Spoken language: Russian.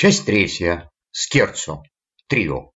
Часть третья. Скерцо. Трио.